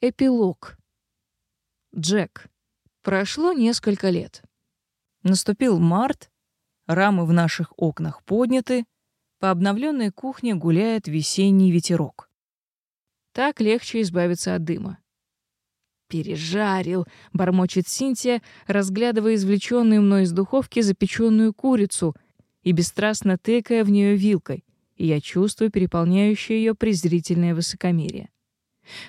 Эпилог. Джек. Прошло несколько лет. Наступил март, рамы в наших окнах подняты, по обновленной кухне гуляет весенний ветерок. Так легче избавиться от дыма. «Пережарил!» — бормочет Синтия, разглядывая извлеченную мной из духовки запеченную курицу и бесстрастно тыкая в нее вилкой, и я чувствую переполняющее ее презрительное высокомерие.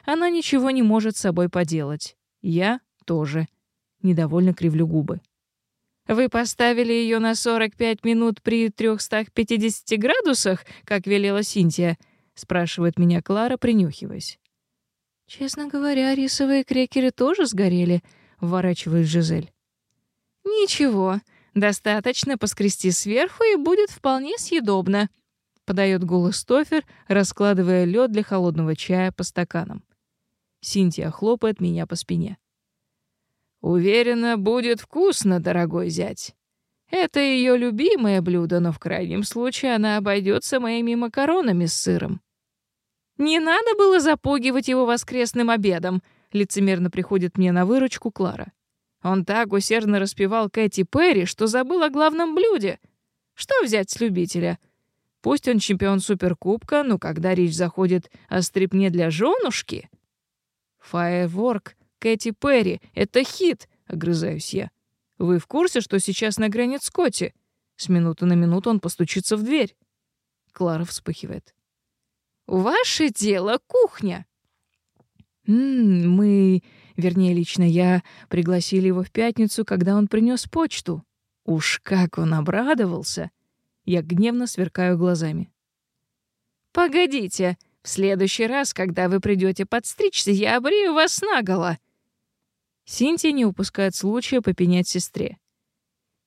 Она ничего не может с собой поделать. Я тоже. Недовольно кривлю губы. Вы поставили ее на 45 минут при 350 градусах, как велела Синтия, спрашивает меня Клара, принюхиваясь. Честно говоря, рисовые крекеры тоже сгорели, вворачивает Жизель. Ничего, достаточно поскрести сверху и будет вполне съедобно подает голос Стофер, раскладывая лед для холодного чая по стаканам. Синтия хлопает меня по спине. Уверена, будет вкусно, дорогой зять. Это ее любимое блюдо, но в крайнем случае она обойдется моими макаронами с сыром. Не надо было запугивать его воскресным обедом, лицемерно приходит мне на выручку Клара. Он так усердно распевал Кэти Перри, что забыл о главном блюде. Что взять с любителя? Пусть он чемпион Суперкубка, но когда речь заходит о стрипне для женушки... Фаеворк, Кэти Перри, это хит, огрызаюсь я. Вы в курсе, что сейчас на грани Скотти? С минуты на минуту он постучится в дверь. Клара вспыхивает. Ваше дело кухня. М -м, мы, вернее, лично я пригласили его в пятницу, когда он принес почту. Уж как он обрадовался. Я гневно сверкаю глазами. «Погодите, в следующий раз, когда вы придете подстричься, я обрею вас наголо!» Синтия не упускает случая попенять сестре.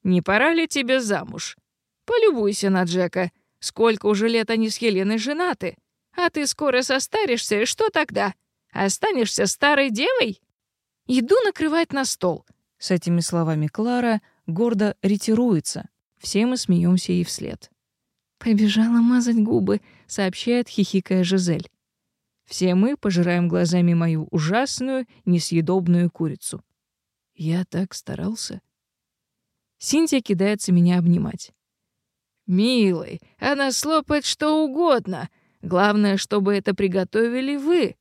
«Не пора ли тебе замуж? Полюбуйся на Джека. Сколько уже лет они с Еленой женаты. А ты скоро состаришься, и что тогда? Останешься старой девой?» Еду накрывать на стол. С этими словами Клара гордо ретируется, все мы смеемся и вслед. «Побежала мазать губы», — сообщает хихикая Жизель. Все мы пожираем глазами мою ужасную, несъедобную курицу. Я так старался. Синтия кидается меня обнимать. «Милый, она слопает что угодно. Главное, чтобы это приготовили вы»,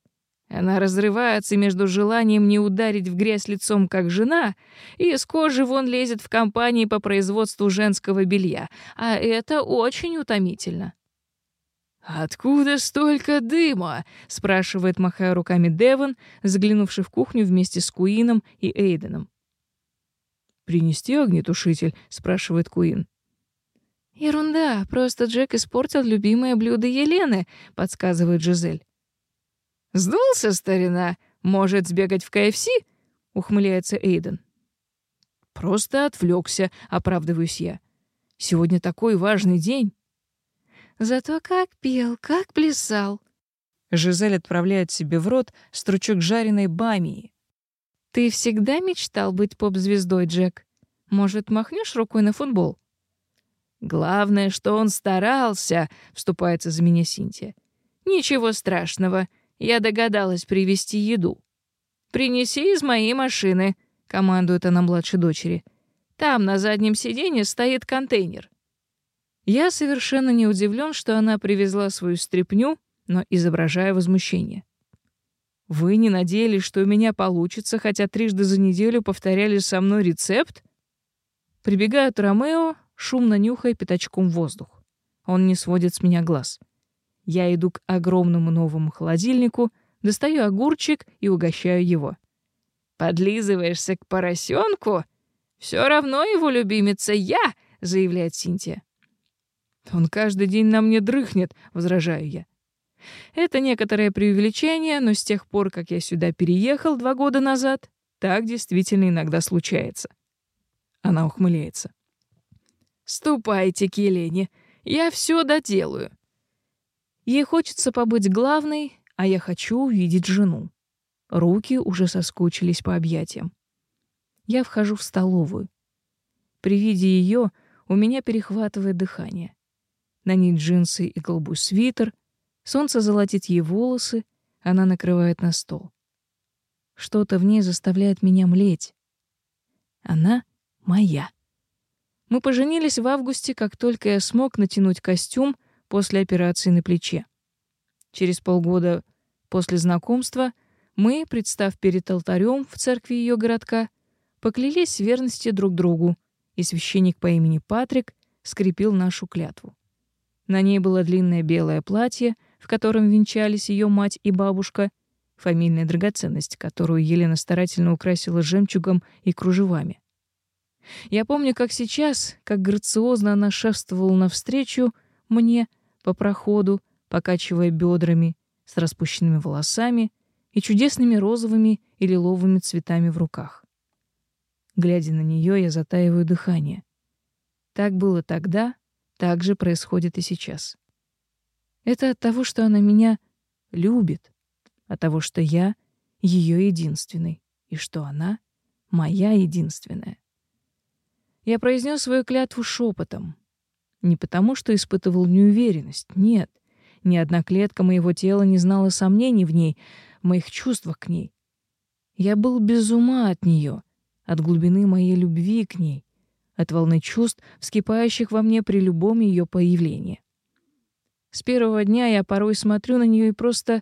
она разрывается между желанием не ударить в грязь лицом, как жена, и из кожи вон лезет в компании по производству женского белья, а это очень утомительно. «Откуда столько дыма?» — спрашивает, махая руками Деван, заглянувший в кухню вместе с Куином и Эйденом. «Принести огнетушитель?» — спрашивает Куин. «Ерунда, просто Джек испортил любимое блюдо Елены», — подсказывает Жизель. Сдулся, старина, может сбегать в КФС? Ухмыляется Эйден. Просто отвлекся, оправдываюсь я. Сегодня такой важный день. Зато как пел, как плясал. Жизель отправляет себе в рот стручок жареной бамии. Ты всегда мечтал быть поп-звездой, Джек. Может, махнешь рукой на футбол? Главное, что он старался, вступается за меня Синтия. Ничего страшного. Я догадалась привезти еду. «Принеси из моей машины», — командует она младшей дочери. «Там, на заднем сиденье, стоит контейнер». Я совершенно не удивлен, что она привезла свою стряпню, но изображаю возмущение. «Вы не надеялись, что у меня получится, хотя трижды за неделю повторяли со мной рецепт?» Прибегает Ромео, шумно нюхая пятачком воздух. Он не сводит с меня глаз. Я иду к огромному новому холодильнику, достаю огурчик и угощаю его. «Подлизываешься к поросенку? Все равно его любимица я!» — заявляет Синтия. «Он каждый день на мне дрыхнет», — возражаю я. Это некоторое преувеличение, но с тех пор, как я сюда переехал два года назад, так действительно иногда случается. Она ухмыляется. «Ступайте к Елене, я все доделаю. Ей хочется побыть главной, а я хочу увидеть жену. Руки уже соскучились по объятиям. Я вхожу в столовую. При виде ее у меня перехватывает дыхание. На ней джинсы и голубой свитер, солнце золотит ей волосы, она накрывает на стол. Что-то в ней заставляет меня млеть. Она моя. Мы поженились в августе, как только я смог натянуть костюм — после операции на плече. Через полгода после знакомства мы, представ перед алтарем в церкви ее городка, поклялись верности друг другу, и священник по имени Патрик скрепил нашу клятву. На ней было длинное белое платье, в котором венчались ее мать и бабушка, фамильная драгоценность, которую Елена старательно украсила жемчугом и кружевами. Я помню, как сейчас, как грациозно она шествовала навстречу мне — по проходу, покачивая бедрами, с распущенными волосами и чудесными розовыми и лиловыми цветами в руках. Глядя на нее, я затаиваю дыхание. Так было тогда, так же происходит и сейчас. Это от того, что она меня любит, от того, что я ее единственный и что она моя единственная. Я произнес свою клятву шепотом, не потому, что испытывал неуверенность, нет. Ни одна клетка моего тела не знала сомнений в ней, в моих чувствах к ней. Я был без ума от нее, от глубины моей любви к ней, от волны чувств, вскипающих во мне при любом ее появлении. С первого дня я порой смотрю на нее и просто...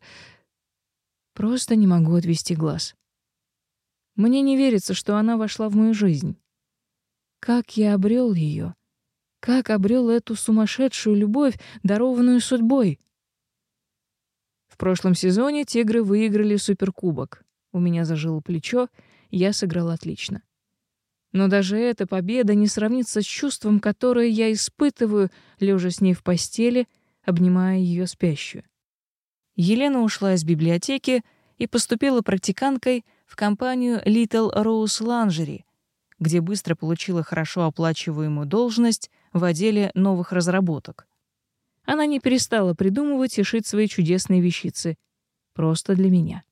просто не могу отвести глаз. Мне не верится, что она вошла в мою жизнь. Как я обрел ее? Как обрел эту сумасшедшую любовь, дарованную судьбой? В прошлом сезоне «Тигры» выиграли суперкубок. У меня зажило плечо, я сыграл отлично. Но даже эта победа не сравнится с чувством, которое я испытываю, лежа с ней в постели, обнимая ее спящую. Елена ушла из библиотеки и поступила практиканкой в компанию Little Rose Lingerie, где быстро получила хорошо оплачиваемую должность в отделе новых разработок. Она не перестала придумывать и шить свои чудесные вещицы. Просто для меня.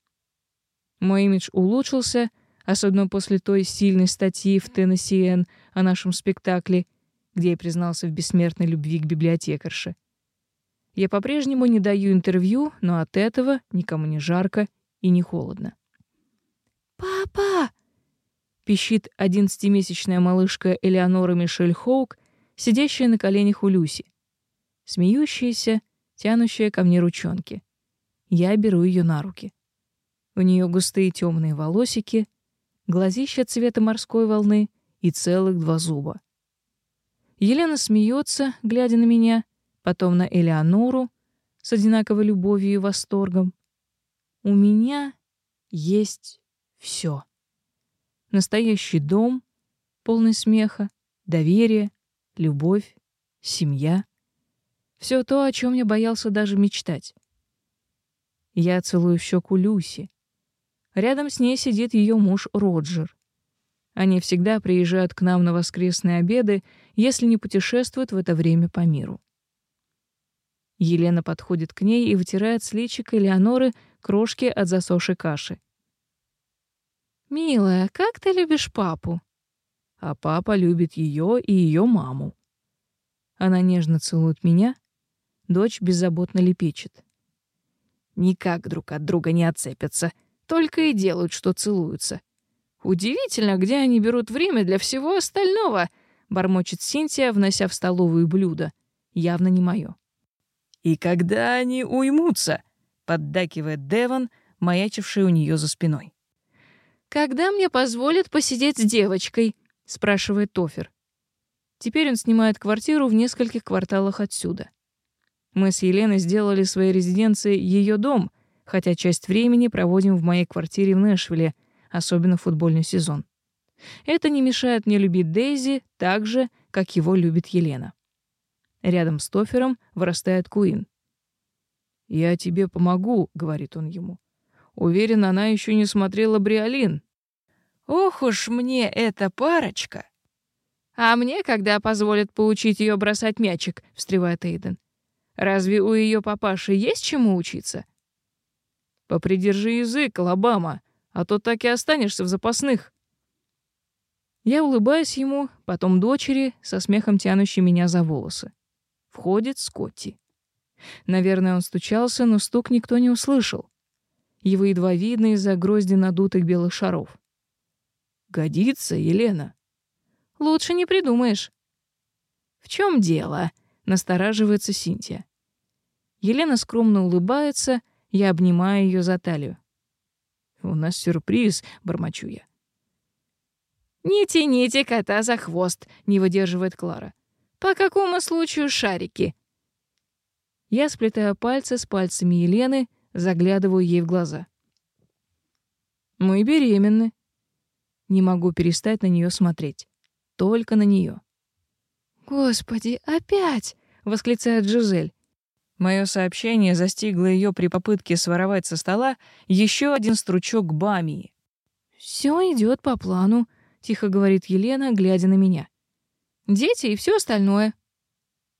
Мой имидж улучшился, особенно после той сильной статьи в ТНСН о нашем спектакле, где я признался в бессмертной любви к библиотекарше. Я по-прежнему не даю интервью, но от этого никому не жарко и не холодно. «Папа!» пищит одиннадцатимесячная малышка Элеонора Мишель Хоук, сидящая на коленях у Люси. Смеющаяся, тянущая ко мне ручонки. Я беру ее на руки. У нее густые темные волосики, глазища цвета морской волны и целых два зуба. Елена смеется, глядя на меня, потом на Элеонору с одинаковой любовью и восторгом. У меня есть все настоящий дом, полный смеха, доверия, любовь, семья. Все то, о чем я боялся даже мечтать. Я целую в щеку Люси. Рядом с ней сидит ее муж Роджер. Они всегда приезжают к нам на воскресные обеды, если не путешествуют в это время по миру. Елена подходит к ней и вытирает с личика Элеоноры крошки от засохшей каши. «Милая, как ты любишь папу?» «А папа любит ее и ее маму». Она нежно целует меня, дочь беззаботно лепечет. Никак друг от друга не отцепятся, только и делают, что целуются. «Удивительно, где они берут время для всего остального!» — бормочет Синтия, внося в столовые блюда, Явно не мое. «И когда они уймутся?» — поддакивает Деван, маячивший у нее за спиной. «Когда мне позволят посидеть с девочкой?» — спрашивает Тофер. Теперь он снимает квартиру в нескольких кварталах отсюда. Мы с Еленой сделали своей резиденцией ее дом, хотя часть времени проводим в моей квартире в Нэшвилле, особенно в футбольный сезон. Это не мешает мне любить Дейзи так же, как его любит Елена. Рядом с Тофером вырастает Куин. «Я тебе помогу», — говорит он ему. Уверен, она еще не смотрела Бриолин. Ох уж мне эта парочка. А мне, когда позволят поучить ее бросать мячик, встревает Эйден. Разве у ее папаши есть чему учиться? Попридержи язык, Лобама, а то так и останешься в запасных. Я улыбаюсь ему, потом дочери, со смехом тянущей меня за волосы. Входит Скотти. Наверное, он стучался, но стук никто не услышал его едва видно из-за грозди надутых белых шаров. «Годится, Елена!» «Лучше не придумаешь!» «В чем дело?» — настораживается Синтия. Елена скромно улыбается, я обнимаю ее за талию. «У нас сюрприз», — бормочу я. «Не тяните кота за хвост», — не выдерживает Клара. «По какому случаю шарики?» Я сплетаю пальцы с пальцами Елены, заглядываю ей в глаза. «Мы беременны». Не могу перестать на нее смотреть. Только на нее. «Господи, опять!» — восклицает Жизель. Мое сообщение застигло ее при попытке своровать со стола еще один стручок бамии. Все идет по плану, тихо говорит Елена, глядя на меня. Дети и все остальное.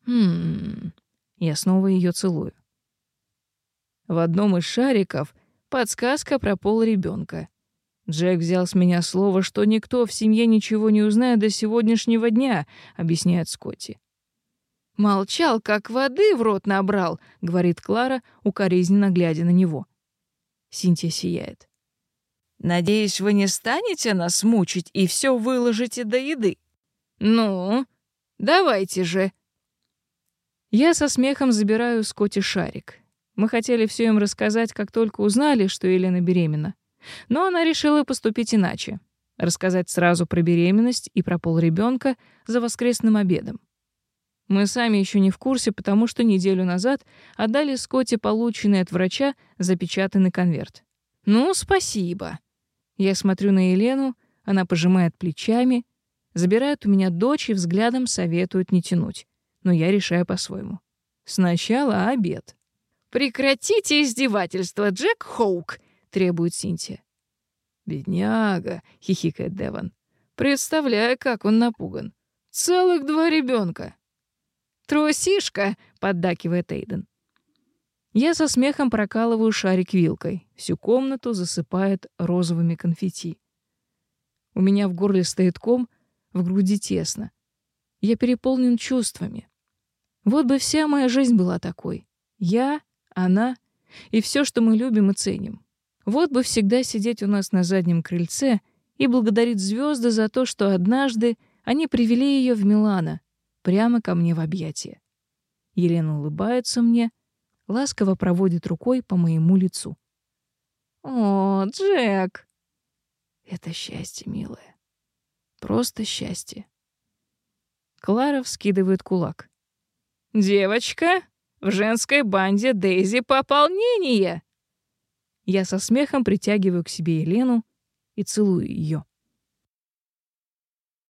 Хм. Я снова ее целую. В одном из шариков подсказка про пол ребенка. Джек взял с меня слово, что никто в семье ничего не узнает до сегодняшнего дня, объясняет Скотти. Молчал, как воды в рот набрал, говорит Клара, укоризненно глядя на него. Синтия сияет. Надеюсь, вы не станете нас мучить и все выложите до еды. Ну, давайте же. Я со смехом забираю Скотти шарик. Мы хотели все им рассказать, как только узнали, что Елена беременна. Но она решила поступить иначе. Рассказать сразу про беременность и про пол ребенка за воскресным обедом. Мы сами еще не в курсе, потому что неделю назад отдали Скотте полученный от врача запечатанный конверт. «Ну, спасибо». Я смотрю на Елену, она пожимает плечами, забирает у меня дочь и взглядом советует не тянуть. Но я решаю по-своему. Сначала обед. «Прекратите издевательство, Джек Хоук!» — требует Синтия. «Бедняга!» — хихикает Деван. «Представляю, как он напуган. Целых два ребенка!» «Трусишка!» — поддакивает Эйден. Я со смехом прокалываю шарик вилкой. Всю комнату засыпает розовыми конфетти. У меня в горле стоит ком, в груди тесно. Я переполнен чувствами. Вот бы вся моя жизнь была такой. Я она и все, что мы любим и ценим. Вот бы всегда сидеть у нас на заднем крыльце и благодарить звезды за то, что однажды они привели ее в Милана, прямо ко мне в объятия. Елена улыбается мне, ласково проводит рукой по моему лицу. «О, Джек!» «Это счастье, милая. Просто счастье». Клара вскидывает кулак. «Девочка!» В женской банде Дейзи пополнение!» Я со смехом притягиваю к себе Елену и целую ее.